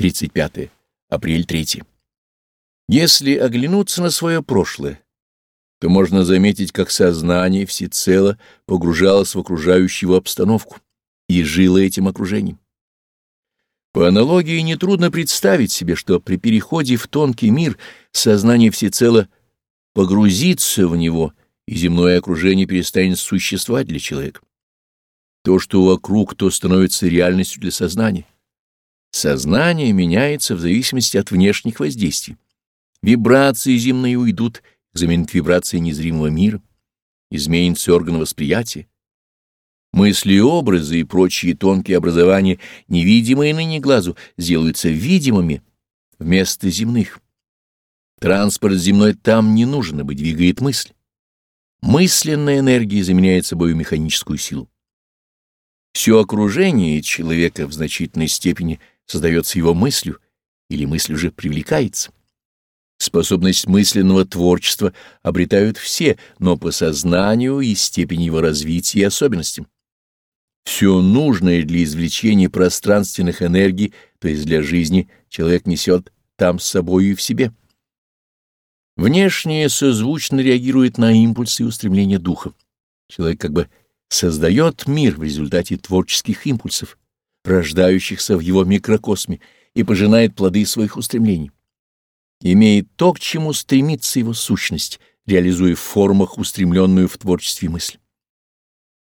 35. Апрель 3. Если оглянуться на свое прошлое, то можно заметить, как сознание всецело погружалось в окружающую обстановку и жило этим окружением. По аналогии нетрудно представить себе, что при переходе в тонкий мир сознание всецело погрузится в него, и земное окружение перестанет существовать для человека. То, что вокруг, то становится реальностью для сознания. Сознание меняется в зависимости от внешних воздействий. Вибрации земные уйдут, заменят вибрации незримого мира, изменится орган восприятия. Мысли, образы и прочие тонкие образования, невидимые ныне глазу, сделаются видимыми вместо земных. Транспорт земной там не нужен, ибо двигает мысль. Мысленная энергия заменяет собой механическую силу. Все окружение человека в значительной степени создается его мыслью, или мысль уже привлекается. Способность мысленного творчества обретают все, но по сознанию и степени его развития и особенностям. Все нужное для извлечения пространственных энергий, то есть для жизни, человек несет там с собой и в себе. Внешнее созвучно реагирует на импульсы и устремления духа. Человек как бы создает мир в результате творческих импульсов, рождающихся в его микрокосме, и пожинает плоды своих устремлений имеет то, к чему стремится его сущность, реализуя в формах устремленную в творчестве мысль.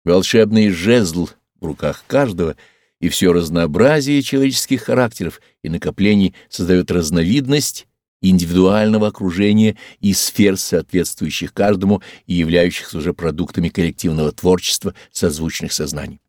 Волшебный жезл в руках каждого и все разнообразие человеческих характеров и накоплений создает разновидность индивидуального окружения и сфер, соответствующих каждому и являющихся уже продуктами коллективного творчества созвучных сознаний.